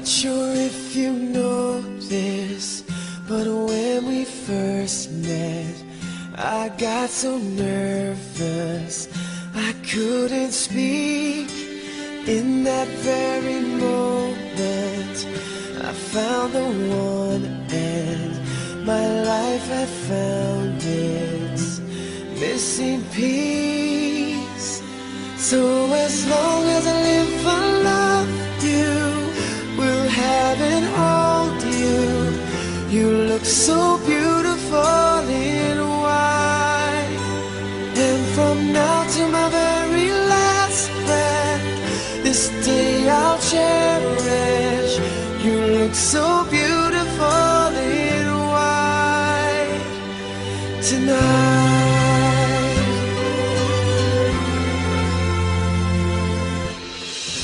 Not sure if you know this, but when we first met, I got so nervous I couldn't speak. In that very moment, I found the one, and my life had found its missing piece. So as long as I live, I so beautiful in white. And from now to my very last breath, this day I'll cherish. You look so beautiful in white tonight.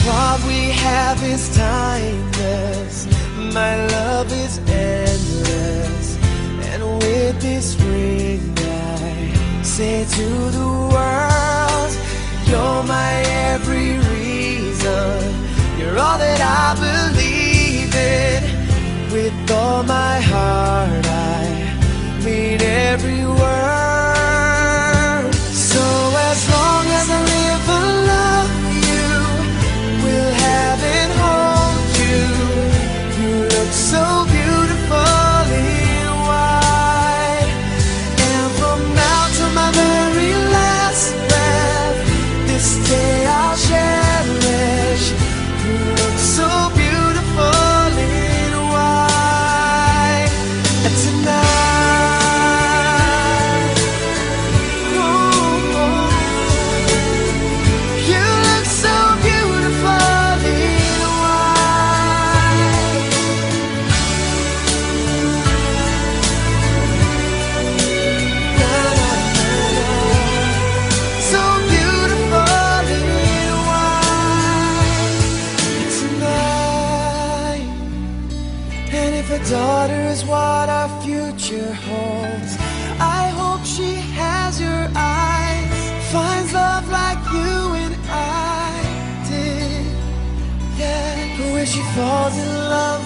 What we have is timeless. My love is endless. With this ring, I say to the world, You're my every reason. You're all that I believe in. With all my heart, I mean every word. If a daughter is what our future holds, I hope she has your eyes, finds love like you and I did. Yeah, but when she falls in love,